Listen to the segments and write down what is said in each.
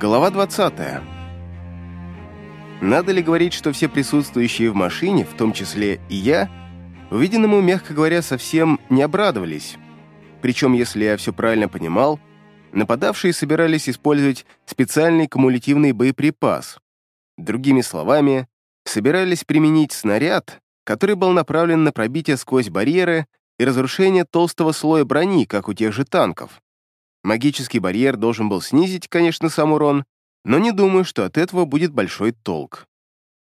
Глава 20. Надо ли говорить, что все присутствующие в машине, в том числе и я, увиденному, мягко говоря, совсем не обрадовались. Причем, если я все правильно понимал, нападавшие собирались использовать специальный кумулятивный боеприпас. Другими словами, собирались применить снаряд, который был направлен на пробитие сквозь барьеры и разрушение толстого слоя брони, как у тех же танков. Магический барьер должен был снизить, конечно, сам урон, но не думаю, что от этого будет большой толк.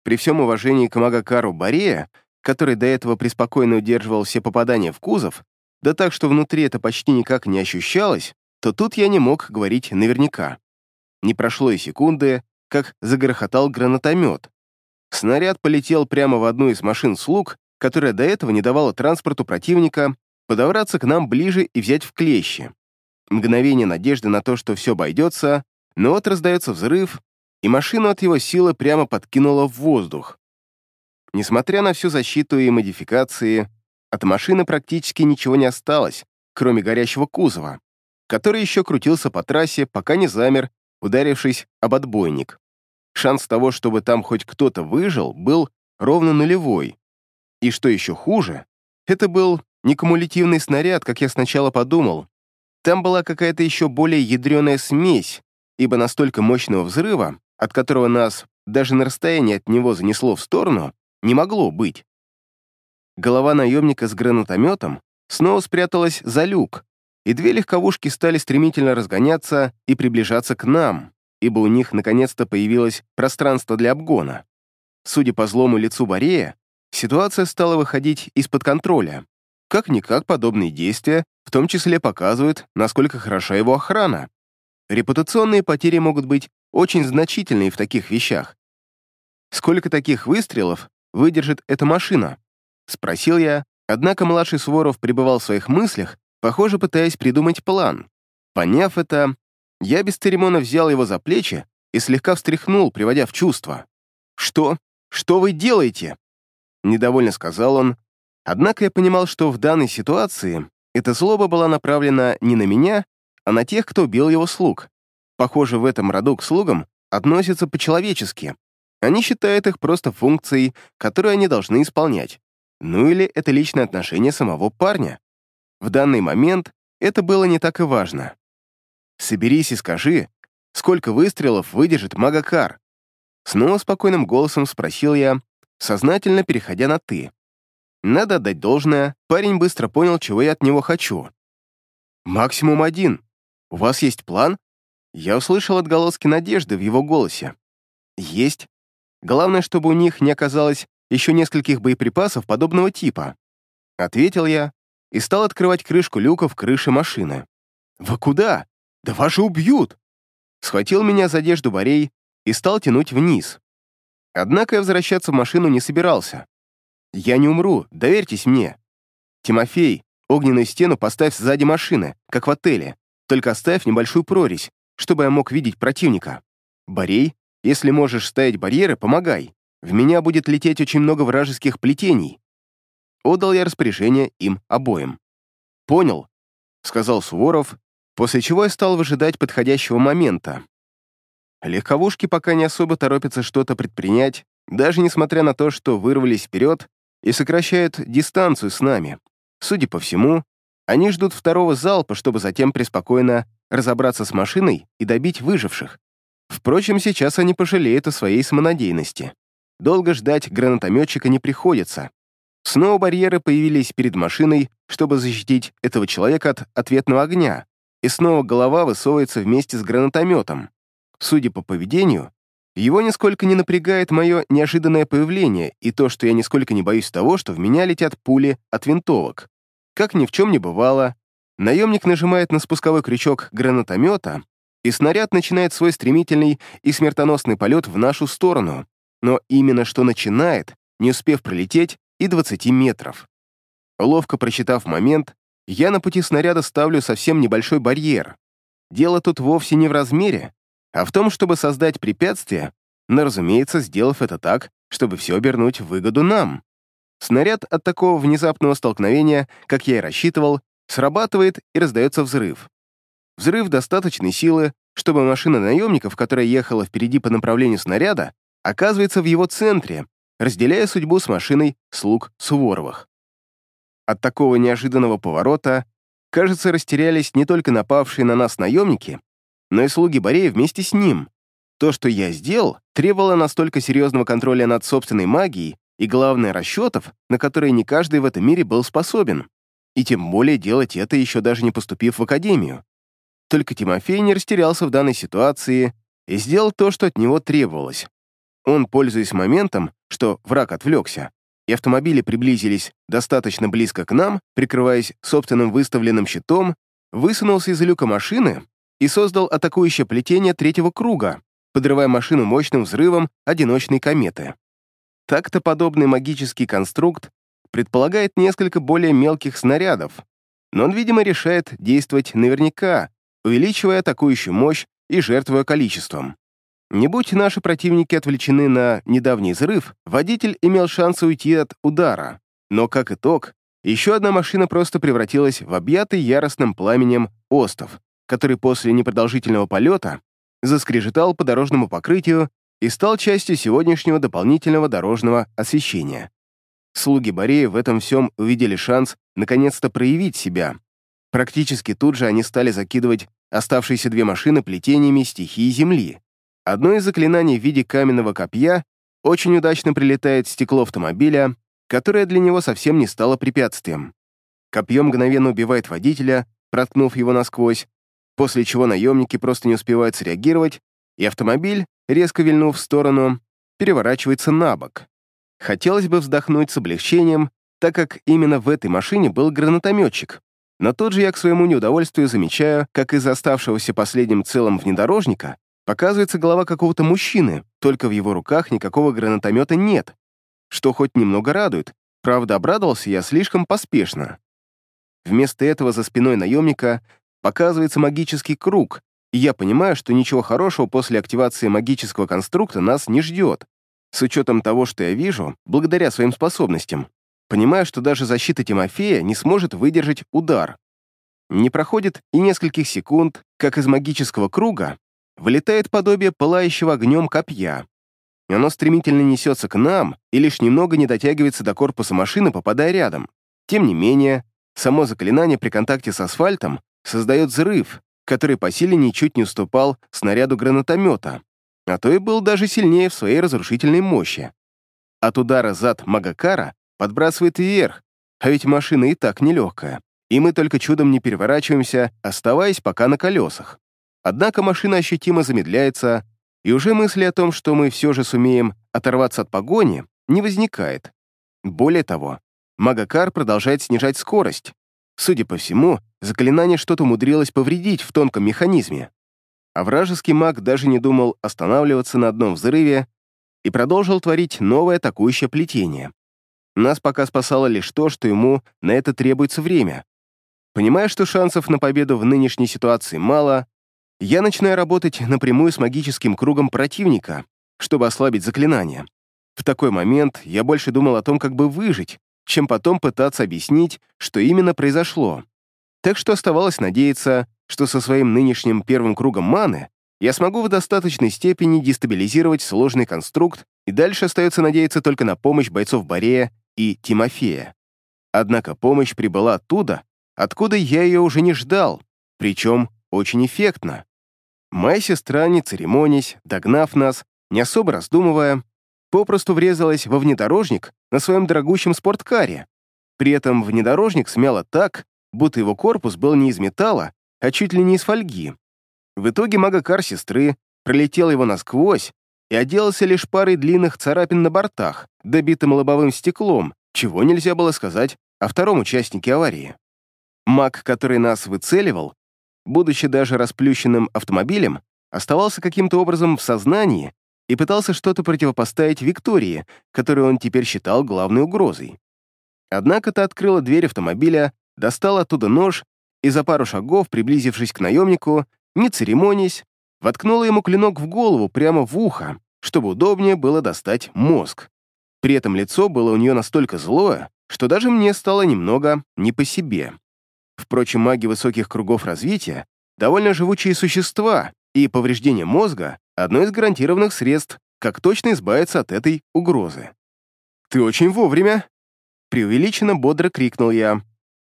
При всем уважении к Магакару Барея, который до этого преспокойно удерживал все попадания в кузов, да так, что внутри это почти никак не ощущалось, то тут я не мог говорить наверняка. Не прошло и секунды, как загрохотал гранатомет. Снаряд полетел прямо в одну из машин слуг, которая до этого не давала транспорту противника подобраться к нам ближе и взять в клещи. Мгновение надежды на то, что все обойдется, но вот раздается взрыв, и машину от его силы прямо подкинуло в воздух. Несмотря на всю защиту и модификации, от машины практически ничего не осталось, кроме горящего кузова, который еще крутился по трассе, пока не замер, ударившись об отбойник. Шанс того, чтобы там хоть кто-то выжил, был ровно нулевой. И что еще хуже, это был не кумулятивный снаряд, как я сначала подумал, там была какая-то еще более ядреная смесь, ибо настолько мощного взрыва, от которого нас даже на расстоянии от него занесло в сторону, не могло быть. Голова наемника с гранатометом снова спряталась за люк, и две легковушки стали стремительно разгоняться и приближаться к нам, ибо у них наконец-то появилось пространство для обгона. Судя по злому лицу Борея, ситуация стала выходить из-под контроля. Как-никак подобные действия в том числе показывают, насколько хороша его охрана. Репутационные потери могут быть очень значительные в таких вещах. «Сколько таких выстрелов выдержит эта машина?» — спросил я, однако младший Суворов пребывал в своих мыслях, похоже, пытаясь придумать план. Поняв это, я без церемона взял его за плечи и слегка встряхнул, приводя в чувство. «Что? Что вы делаете?» Недовольно сказал он, Однако я понимал, что в данной ситуации эта злоба была направлена не на меня, а на тех, кто убил его слуг. Похоже, в этом роду к слугам относятся по-человечески. Они считают их просто функцией, которую они должны исполнять. Ну или это личное отношение самого парня. В данный момент это было не так и важно. «Соберись и скажи, сколько выстрелов выдержит Магакар?» Снова спокойным голосом спросил я, сознательно переходя на «ты». Надо отдать должное, парень быстро понял, чего я от него хочу. «Максимум один. У вас есть план?» Я услышал отголоски надежды в его голосе. «Есть. Главное, чтобы у них не оказалось еще нескольких боеприпасов подобного типа». Ответил я и стал открывать крышку люка в крыше машины. «Вы куда? Да вас же убьют!» Схватил меня за одежду Борей и стал тянуть вниз. Однако я возвращаться в машину не собирался. Я не умру, доверьтесь мне. Тимофей, огненную стену поставь сзади машины, как в отеле, только оставь небольшую прорезь, чтобы я мог видеть противника. Борей, если можешь ставить барьеры, помогай. В меня будет лететь очень много вражеских плетений. Отдал я распоряжение им обоим. «Понял», — сказал Суворов, после чего я стал выжидать подходящего момента. Легковушки пока не особо торопятся что-то предпринять, даже несмотря на то, что вырвались вперед и сокращают дистанцию с нами. Судя по всему, они ждут второго залпа, чтобы затем преспокойно разобраться с машиной и добить выживших. Впрочем, сейчас они пожалеют о своей самонадеянности. Долго ждать гранатометчика не приходится. Снова барьеры появились перед машиной, чтобы защитить этого человека от ответного огня, и снова голова высовывается вместе с гранатометом. Судя по поведению, его нисколько не напрягает мое неожиданное появление и то, что я нисколько не боюсь того, что в меня летят пули от винтовок. Как ни в чем не бывало, наемник нажимает на спусковой крючок гранатомета, и снаряд начинает свой стремительный и смертоносный полет в нашу сторону, но именно что начинает, не успев пролететь и 20 метров. Ловко прочитав момент, я на пути снаряда ставлю совсем небольшой барьер. Дело тут вовсе не в размере, а в том, чтобы создать препятствие, но, разумеется, сделав это так, чтобы все обернуть в выгоду нам. Снаряд от такого внезапного столкновения, как я и рассчитывал, срабатывает и раздается взрыв. Взрыв достаточной силы, чтобы машина наемников, которая ехала впереди по направлению снаряда, оказывается в его центре, разделяя судьбу с машиной слуг Суворовых. От такого неожиданного поворота, кажется, растерялись не только напавшие на нас наемники, но и слуги Борея вместе с ним. То, что я сделал, требовало настолько серьезного контроля над собственной магией и, главное, расчетов, на которые не каждый в этом мире был способен. И тем более делать это, еще даже не поступив в академию. Только Тимофей не растерялся в данной ситуации и сделал то, что от него требовалось. Он, пользуясь моментом, что враг отвлекся, и автомобили приблизились достаточно близко к нам, прикрываясь собственным выставленным щитом, высунулся из люка машины и создал атакующее плетение третьего круга, подрывая машину мощным взрывом одиночной кометы. Так-то подобный магический конструкт предполагает несколько более мелких снарядов, но он, видимо, решает действовать наверняка, увеличивая атакующую мощь и жертвуя количеством. Не будь наши противники отвлечены на недавний взрыв, водитель имел шанс уйти от удара. Но, как итог, еще одна машина просто превратилась в объятый яростным пламенем остов, который после непродолжительного полета заскрежетал по дорожному покрытию и стал частью сегодняшнего дополнительного дорожного освещения. Слуги Борея в этом всем увидели шанс наконец-то проявить себя. Практически тут же они стали закидывать оставшиеся две машины плетениями стихии Земли. Одно из заклинаний в виде каменного копья очень удачно прилетает в стекло автомобиля, которое для него совсем не стало препятствием. Копье мгновенно убивает водителя, проткнув его насквозь, после чего наемники просто не успевают среагировать, и автомобиль, резко вильнув в сторону, переворачивается на бок. Хотелось бы вздохнуть с облегчением, так как именно в этой машине был гранатометчик. Но тут же я к своему неудовольствию замечаю, как из оставшегося последним целым внедорожника показывается голова какого-то мужчины, только в его руках никакого гранатомета нет, что хоть немного радует, правда, обрадовался я слишком поспешно. Вместо этого за спиной наемника показывается магический круг, и я понимаю, что ничего хорошего после активации магического конструкта нас не ждет. С учетом того, что я вижу, благодаря своим способностям, понимаю, что даже защита Тимофея не сможет выдержать удар. Не проходит и нескольких секунд, как из магического круга вылетает подобие пылающего огнем копья. Оно стремительно несется к нам и лишь немного не дотягивается до корпуса машины, попадая рядом. Тем не менее, само заклинание при контакте с асфальтом создает взрыв, который по силе ничуть не уступал снаряду гранатомета, а то и был даже сильнее в своей разрушительной мощи. От удара зад Магакара подбрасывает вверх, а ведь машина и так нелегкая, и мы только чудом не переворачиваемся, оставаясь пока на колесах. Однако машина ощутимо замедляется, и уже мысли о том, что мы все же сумеем оторваться от погони, не возникает. Более того, Магакар продолжает снижать скорость. Судя по всему, заклинание что-то умудрилось повредить в тонком механизме. А вражеский маг даже не думал останавливаться на одном взрыве и продолжил творить новое атакующее плетение. Нас пока спасало лишь то, что ему на это требуется время. Понимая, что шансов на победу в нынешней ситуации мало, я начинаю работать напрямую с магическим кругом противника, чтобы ослабить заклинание. В такой момент я больше думал о том, как бы выжить, чем потом пытаться объяснить, что именно произошло. Так что оставалось надеяться, что со своим нынешним первым кругом маны я смогу в достаточной степени дестабилизировать сложный конструкт, и дальше остается надеяться только на помощь бойцов Борея и Тимофея. Однако помощь прибыла оттуда, откуда я ее уже не ждал, причем очень эффектно. Моя сестра, не церемонясь, догнав нас, не особо раздумывая, попросту врезалась во внедорожник на своем дорогущем спорткаре. При этом внедорожник смяло так, будто его корпус был не из металла, а чуть ли не из фольги. В итоге мага-кар сестры пролетел его насквозь и отделался лишь парой длинных царапин на бортах, добитым лобовым стеклом, чего нельзя было сказать о втором участнике аварии. Маг, который нас выцеливал, будучи даже расплющенным автомобилем, оставался каким-то образом в сознании и пытался что-то противопоставить Виктории, которую он теперь считал главной угрозой. Однако та открыла дверь автомобиля, достала оттуда нож и за пару шагов, приблизившись к наемнику, не церемонясь, воткнула ему клинок в голову прямо в ухо, чтобы удобнее было достать мозг. При этом лицо было у нее настолько злое, что даже мне стало немного не по себе. Впрочем, маги высоких кругов развития — довольно живучие существа, и повреждение мозга — одно из гарантированных средств, как точно избавиться от этой угрозы. «Ты очень вовремя!» Преувеличенно бодро крикнул я.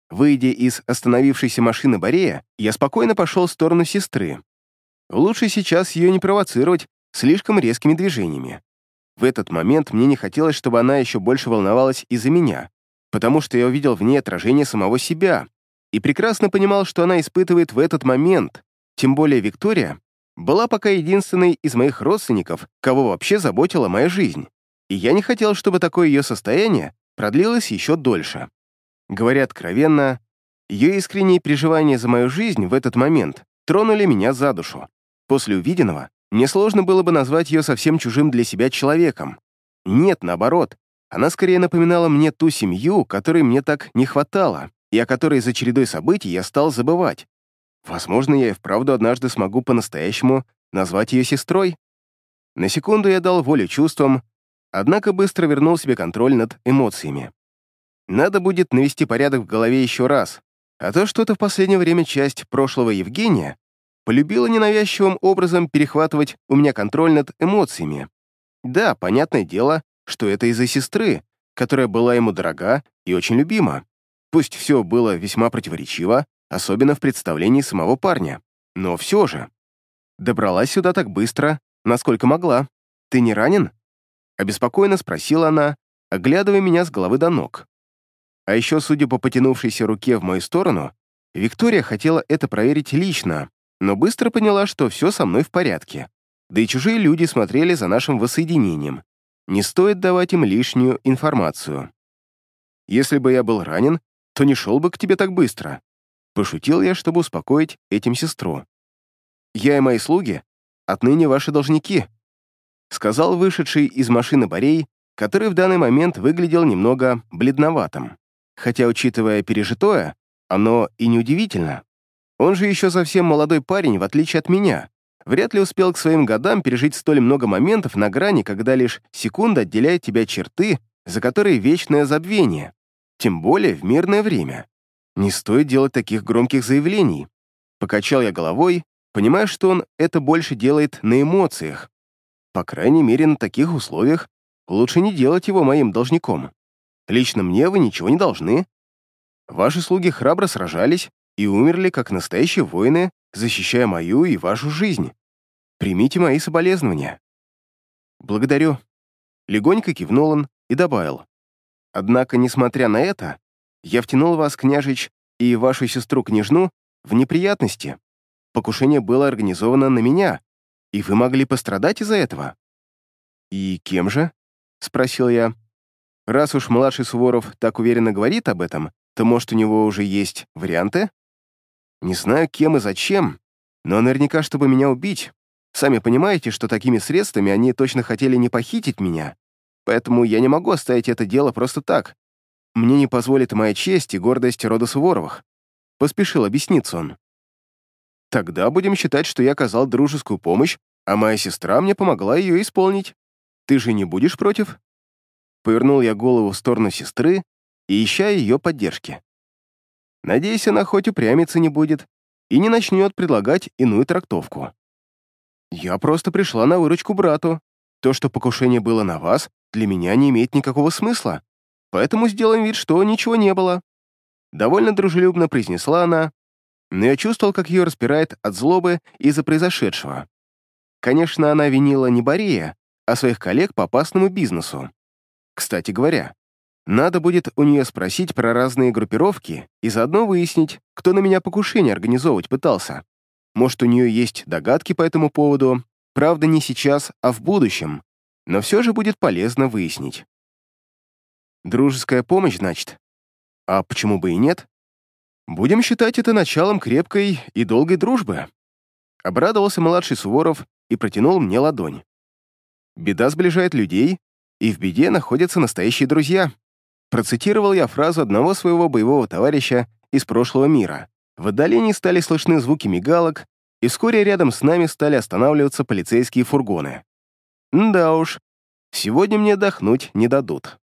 Выйдя из остановившейся машины Борея, я спокойно пошел в сторону сестры. Лучше сейчас ее не провоцировать слишком резкими движениями. В этот момент мне не хотелось, чтобы она еще больше волновалась из-за меня, потому что я увидел в ней отражение самого себя и прекрасно понимал, что она испытывает в этот момент, тем более Виктория была пока единственной из моих родственников, кого вообще заботила моя жизнь, и я не хотел, чтобы такое ее состояние продлилось еще дольше. Говоря откровенно, ее искренние переживания за мою жизнь в этот момент тронули меня за душу. После увиденного мне сложно было бы назвать ее совсем чужим для себя человеком. Нет, наоборот, она скорее напоминала мне ту семью, которой мне так не хватало, и о которой за чередой событий я стал забывать. Возможно, я и вправду однажды смогу по-настоящему назвать ее сестрой. На секунду я дал волю чувствам, однако быстро вернул себе контроль над эмоциями. Надо будет навести порядок в голове еще раз, а то что-то в последнее время часть прошлого Евгения полюбила ненавязчивым образом перехватывать у меня контроль над эмоциями. Да, понятное дело, что это из-за сестры, которая была ему дорога и очень любима. Пусть все было весьма противоречиво, особенно в представлении самого парня, но все же. Добралась сюда так быстро, насколько могла. Ты не ранен? Обеспокоенно спросила она, оглядывая меня с головы до ног. А еще, судя по потянувшейся руке в мою сторону, Виктория хотела это проверить лично, но быстро поняла, что все со мной в порядке. Да и чужие люди смотрели за нашим воссоединением. Не стоит давать им лишнюю информацию. Если бы я был ранен, то не шел бы к тебе так быстро. Пошутил я, чтобы успокоить этим сестру. Я и мои слуги отныне ваши должники, сказал вышедший из машины Борей, который в данный момент выглядел немного бледноватым. Хотя, учитывая пережитое, оно и неудивительно. Он же еще совсем молодой парень, в отличие от меня. Вряд ли успел к своим годам пережить столь много моментов на грани, когда лишь секунда отделяет тебя черты, за которые вечное забвение. Тем более в мирное время. Не стоит делать таких громких заявлений. Покачал я головой, понимая, что он это больше делает на эмоциях. По крайней мере, на таких условиях лучше не делать его моим должником. Лично мне вы ничего не должны. Ваши слуги храбро сражались, и умерли как настоящие воины, защищая мою и вашу жизнь. Примите мои соболезнования». «Благодарю», — легонько кивнул он и добавил. «Однако, несмотря на это, я втянул вас, княжич, и вашу сестру-княжну в неприятности. Покушение было организовано на меня, и вы могли пострадать из-за этого». «И кем же?» — спросил я. «Раз уж младший Суворов так уверенно говорит об этом, то, может, у него уже есть варианты?» Не знаю, кем и зачем, но наверняка, чтобы меня убить. Сами понимаете, что такими средствами они точно хотели не похитить меня, поэтому я не могу оставить это дело просто так. Мне не позволит моя честь и гордость рода Суворовых. Поспешил объясниться он. Тогда будем считать, что я оказал дружескую помощь, а моя сестра мне помогла ее исполнить. Ты же не будешь против?» Повернул я голову в сторону сестры и ища ее поддержки. Надеюсь, она хоть упрямиться не будет и не начнет предлагать иную трактовку. Я просто пришла на выручку брату. То, что покушение было на вас, для меня не имеет никакого смысла, поэтому сделаем вид, что ничего не было. Довольно дружелюбно произнесла она, но я чувствовал, как ее распирает от злобы из-за произошедшего. Конечно, она винила не Борея, а своих коллег по опасному бизнесу. Кстати говоря, надо будет у нее спросить про разные группировки и заодно выяснить, кто на меня покушение организовывать пытался. Может, у нее есть догадки по этому поводу, правда, не сейчас, а в будущем, но все же будет полезно выяснить. Дружеская помощь, значит? А почему бы и нет? Будем считать это началом крепкой и долгой дружбы. Обрадовался младший Суворов и протянул мне ладонь. Беда сближает людей, и в беде находятся настоящие друзья. Процитировал я фразу одного своего боевого товарища из прошлого мира. В отдалении стали слышны звуки мигалок, и вскоре рядом с нами стали останавливаться полицейские фургоны. Да уж, сегодня мне отдохнуть не дадут.